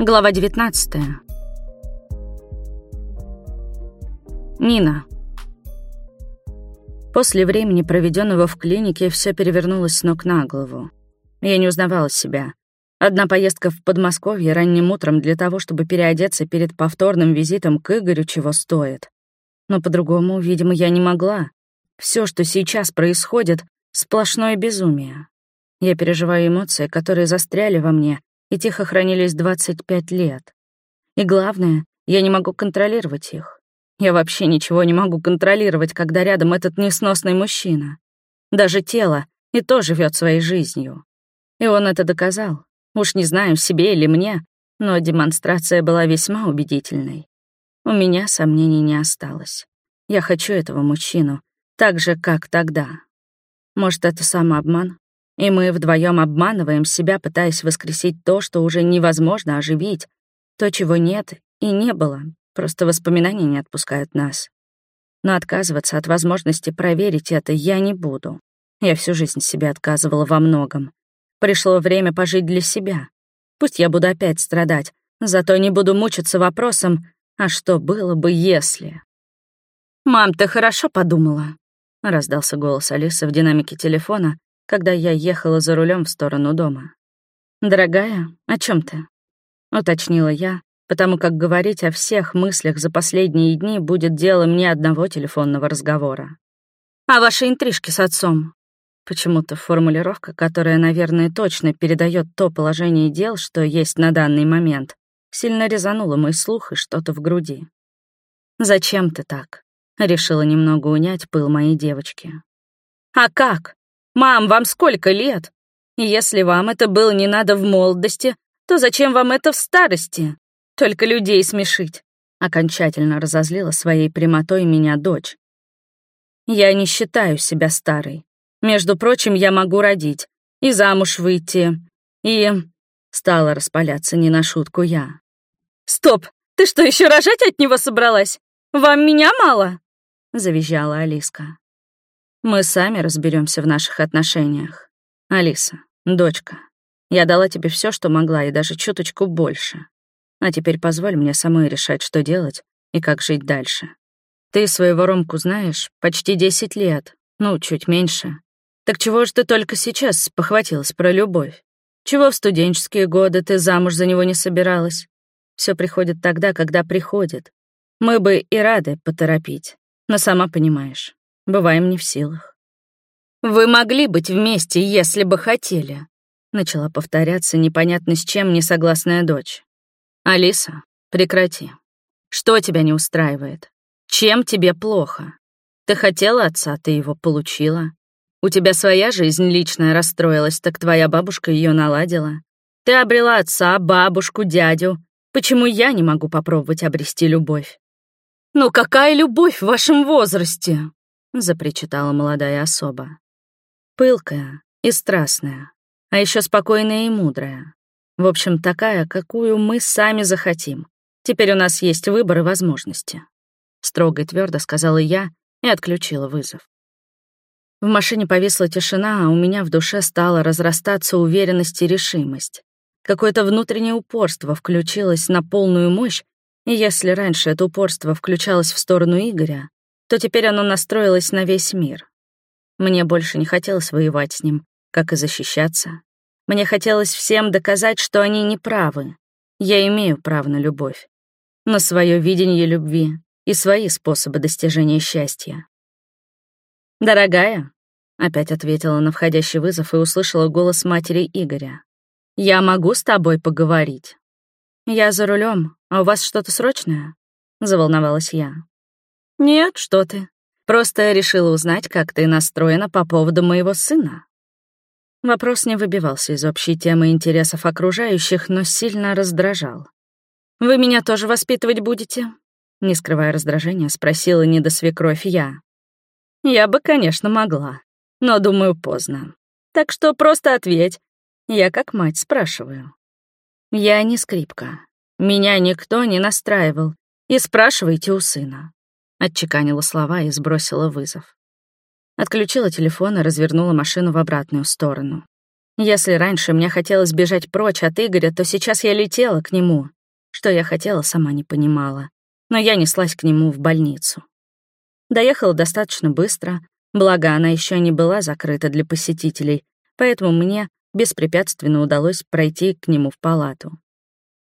Глава 19. Нина. После времени, проведенного в клинике, все перевернулось с ног на голову. Я не узнавала себя. Одна поездка в Подмосковье ранним утром для того, чтобы переодеться перед повторным визитом к Игорю, чего стоит. Но по-другому, видимо, я не могла. Все, что сейчас происходит, — сплошное безумие. Я переживаю эмоции, которые застряли во мне и тихо хранились 25 лет. И главное, я не могу контролировать их. Я вообще ничего не могу контролировать, когда рядом этот несносный мужчина. Даже тело и то живет своей жизнью. И он это доказал. Уж не знаю, себе или мне, но демонстрация была весьма убедительной. У меня сомнений не осталось. Я хочу этого мужчину, так же, как тогда. Может, это самообман? И мы вдвоем обманываем себя, пытаясь воскресить то, что уже невозможно оживить, то, чего нет и не было, просто воспоминания не отпускают нас. Но отказываться от возможности проверить это я не буду. Я всю жизнь себе отказывала во многом. Пришло время пожить для себя. Пусть я буду опять страдать, зато не буду мучиться вопросом, а что было бы, если... «Мам, ты хорошо подумала?» — раздался голос Алисы в динамике телефона, когда я ехала за рулем в сторону дома. «Дорогая, о чем ты?» — уточнила я, потому как говорить о всех мыслях за последние дни будет делом не одного телефонного разговора. «О вашей интрижке с отцом». Почему-то формулировка, которая, наверное, точно передает то положение дел, что есть на данный момент, сильно резанула мой слух и что-то в груди. «Зачем ты так?» — решила немного унять пыл моей девочки. «А как? «Мам, вам сколько лет? Если вам это было не надо в молодости, то зачем вам это в старости? Только людей смешить». Окончательно разозлила своей прямотой меня дочь. «Я не считаю себя старой. Между прочим, я могу родить, и замуж выйти, и...» Стала распаляться не на шутку я. «Стоп! Ты что, еще рожать от него собралась? Вам меня мало?» — завизжала Алиска. Мы сами разберемся в наших отношениях. Алиса, дочка, я дала тебе все, что могла, и даже чуточку больше. А теперь позволь мне самой решать, что делать и как жить дальше. Ты своего Ромку знаешь почти 10 лет, ну, чуть меньше. Так чего ж ты только сейчас похватилась про любовь? Чего в студенческие годы ты замуж за него не собиралась? Все приходит тогда, когда приходит. Мы бы и рады поторопить, но сама понимаешь, бываем не в силах. «Вы могли быть вместе, если бы хотели», — начала повторяться непонятно с чем несогласная дочь. «Алиса, прекрати. Что тебя не устраивает? Чем тебе плохо? Ты хотела отца, ты его получила. У тебя своя жизнь личная расстроилась, так твоя бабушка ее наладила. Ты обрела отца, бабушку, дядю. Почему я не могу попробовать обрести любовь? Ну какая любовь в вашем возрасте? — запричитала молодая особа. Пылкая и страстная, а еще спокойная и мудрая. В общем, такая, какую мы сами захотим. Теперь у нас есть выбор и возможности. Строго и твердо сказала я и отключила вызов. В машине повисла тишина, а у меня в душе стала разрастаться уверенность и решимость. Какое-то внутреннее упорство включилось на полную мощь, и если раньше это упорство включалось в сторону Игоря, то теперь оно настроилось на весь мир. Мне больше не хотелось воевать с ним, как и защищаться. Мне хотелось всем доказать, что они не правы. Я имею право на любовь, на свое видение любви и свои способы достижения счастья. «Дорогая», — опять ответила на входящий вызов и услышала голос матери Игоря, «я могу с тобой поговорить?» «Я за рулем, а у вас что-то срочное?» — заволновалась я. «Нет, что ты. Просто я решила узнать, как ты настроена по поводу моего сына». Вопрос не выбивался из общей темы интересов окружающих, но сильно раздражал. «Вы меня тоже воспитывать будете?» Не скрывая раздражения, спросила недосвекровь я. «Я бы, конечно, могла, но, думаю, поздно. Так что просто ответь. Я как мать спрашиваю». «Я не скрипка. Меня никто не настраивал. И спрашивайте у сына. Отчеканила слова и сбросила вызов. Отключила телефон и развернула машину в обратную сторону. Если раньше мне хотелось бежать прочь от Игоря, то сейчас я летела к нему. Что я хотела, сама не понимала. Но я неслась к нему в больницу. Доехала достаточно быстро, благо она еще не была закрыта для посетителей, поэтому мне беспрепятственно удалось пройти к нему в палату.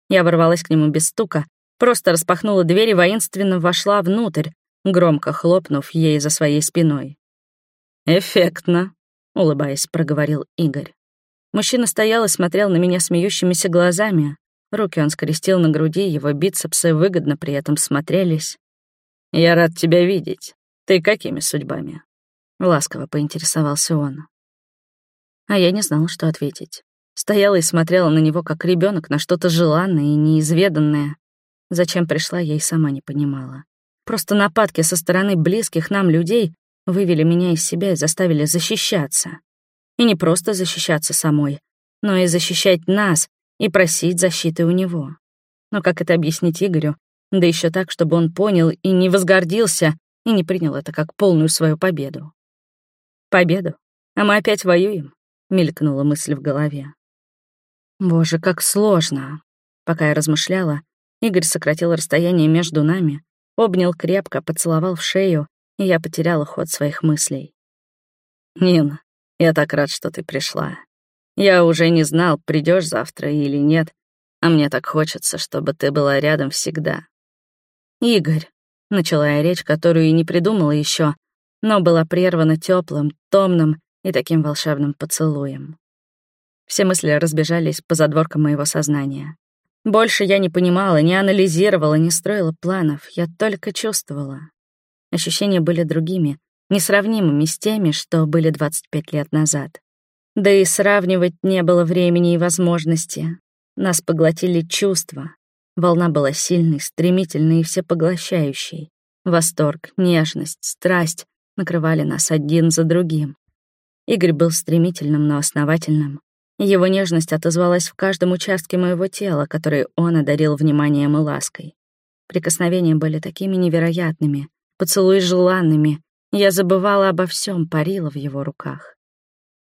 Я ворвалась к нему без стука, просто распахнула дверь и воинственно вошла внутрь, громко хлопнув ей за своей спиной. «Эффектно», — улыбаясь, проговорил Игорь. Мужчина стоял и смотрел на меня смеющимися глазами. Руки он скрестил на груди, его бицепсы выгодно при этом смотрелись. «Я рад тебя видеть. Ты какими судьбами?» Ласково поинтересовался он. А я не знала, что ответить. Стояла и смотрела на него, как ребенок на что-то желанное и неизведанное. Зачем пришла, я и сама не понимала. Просто нападки со стороны близких нам людей вывели меня из себя и заставили защищаться. И не просто защищаться самой, но и защищать нас и просить защиты у него. Но как это объяснить Игорю? Да еще так, чтобы он понял и не возгордился, и не принял это как полную свою победу. Победу? А мы опять воюем? Мелькнула мысль в голове. Боже, как сложно. Пока я размышляла, Игорь сократил расстояние между нами, обнял крепко, поцеловал в шею, и я потеряла ход своих мыслей. «Нина, я так рад, что ты пришла. Я уже не знал, придешь завтра или нет, а мне так хочется, чтобы ты была рядом всегда». «Игорь», — начала я речь, которую и не придумала еще, но была прервана теплым, томным и таким волшебным поцелуем. Все мысли разбежались по задворкам моего сознания. Больше я не понимала, не анализировала, не строила планов, я только чувствовала. Ощущения были другими, несравнимыми с теми, что были 25 лет назад. Да и сравнивать не было времени и возможности. Нас поглотили чувства. Волна была сильной, стремительной и всепоглощающей. Восторг, нежность, страсть накрывали нас один за другим. Игорь был стремительным, но основательным. Его нежность отозвалась в каждом участке моего тела, который он одарил вниманием и лаской. Прикосновения были такими невероятными, поцелуи желанными. Я забывала обо всем, парила в его руках.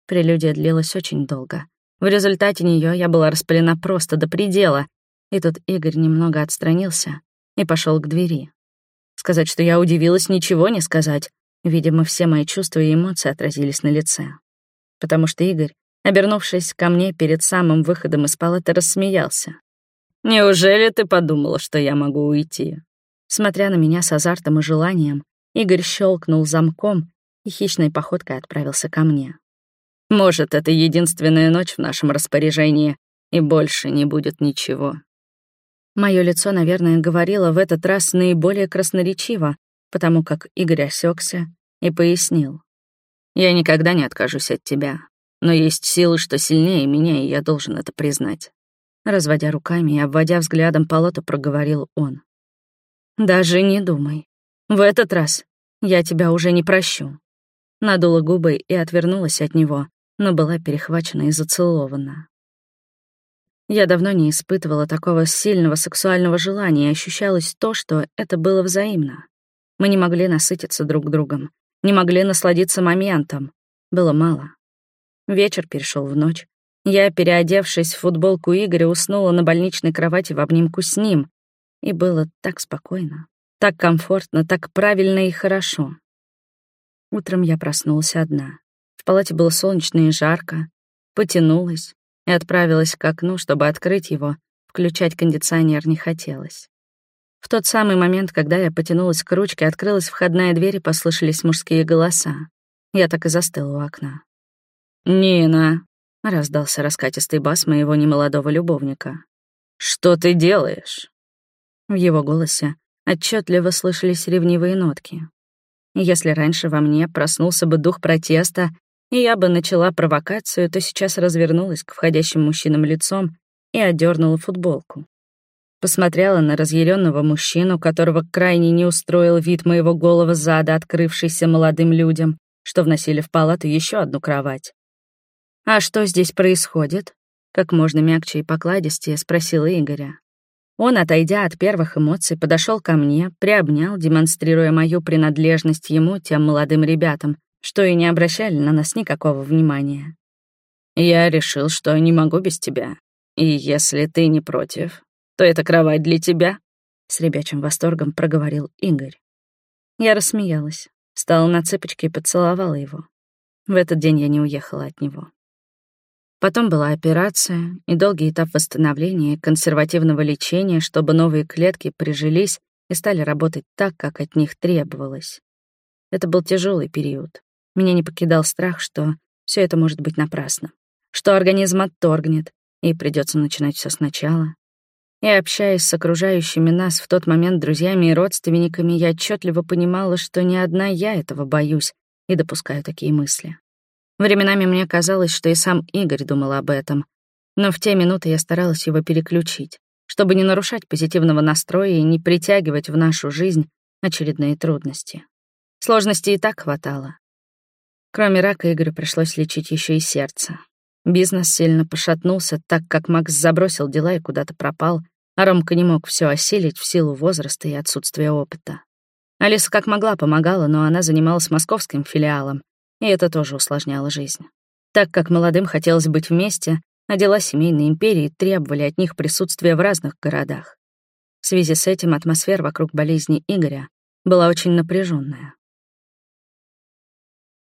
Прелюдия длилась очень долго. В результате нее я была распылена просто до предела, и тут Игорь немного отстранился и пошел к двери. Сказать, что я удивилась, ничего не сказать. Видимо, все мои чувства и эмоции отразились на лице. Потому что Игорь, обернувшись ко мне перед самым выходом из палаты, рассмеялся. «Неужели ты подумала, что я могу уйти?» Смотря на меня с азартом и желанием, Игорь щелкнул замком и хищной походкой отправился ко мне. «Может, это единственная ночь в нашем распоряжении, и больше не будет ничего». Мое лицо, наверное, говорило в этот раз наиболее красноречиво, потому как Игорь осекся и пояснил. «Я никогда не откажусь от тебя, но есть силы, что сильнее меня, и я должен это признать». Разводя руками и обводя взглядом полоту, проговорил он. «Даже не думай. В этот раз я тебя уже не прощу». Надула губы и отвернулась от него, но была перехвачена и зацелована. Я давно не испытывала такого сильного сексуального желания, и ощущалось то, что это было взаимно. Мы не могли насытиться друг другом, не могли насладиться моментом. Было мало. Вечер перешел в ночь. Я, переодевшись в футболку Игоря, уснула на больничной кровати в обнимку с ним. И было так спокойно, так комфортно, так правильно и хорошо. Утром я проснулась одна. В палате было солнечно и жарко. Потянулась и отправилась к окну, чтобы открыть его. Включать кондиционер не хотелось. В тот самый момент, когда я потянулась к ручке, открылась входная дверь и послышались мужские голоса. Я так и застыла у окна. «Нина!» — раздался раскатистый бас моего немолодого любовника. «Что ты делаешь?» В его голосе отчетливо слышались ревнивые нотки. Если раньше во мне проснулся бы дух протеста, и я бы начала провокацию, то сейчас развернулась к входящим мужчинам лицом и одернула футболку. Посмотрела на разъяренного мужчину, которого крайне не устроил вид моего голого зада, открывшийся молодым людям, что вносили в палату еще одну кровать. «А что здесь происходит?» Как можно мягче и покладистее спросила Игоря. Он, отойдя от первых эмоций, подошел ко мне, приобнял, демонстрируя мою принадлежность ему, тем молодым ребятам, что и не обращали на нас никакого внимания. Я решил, что не могу без тебя. И если ты не против, то эта кровать для тебя», — с ребячим восторгом проговорил Игорь. Я рассмеялась, встала на цыпочки и поцеловала его. В этот день я не уехала от него. Потом была операция и долгий этап восстановления консервативного лечения, чтобы новые клетки прижились и стали работать так, как от них требовалось. Это был тяжелый период. Меня не покидал страх, что все это может быть напрасно, что организм отторгнет, и придется начинать все сначала. И общаясь с окружающими нас в тот момент друзьями и родственниками, я отчетливо понимала, что не одна я этого боюсь и допускаю такие мысли. Временами мне казалось, что и сам Игорь думал об этом, но в те минуты я старалась его переключить, чтобы не нарушать позитивного настроя и не притягивать в нашу жизнь очередные трудности. Сложностей и так хватало. Кроме рака Игорю пришлось лечить еще и сердце. Бизнес сильно пошатнулся, так как Макс забросил дела и куда-то пропал, а Ромка не мог все осилить в силу возраста и отсутствия опыта. Алиса как могла помогала, но она занималась московским филиалом, и это тоже усложняло жизнь. Так как молодым хотелось быть вместе, а дела семейной империи требовали от них присутствия в разных городах. В связи с этим атмосфера вокруг болезни Игоря была очень напряженная.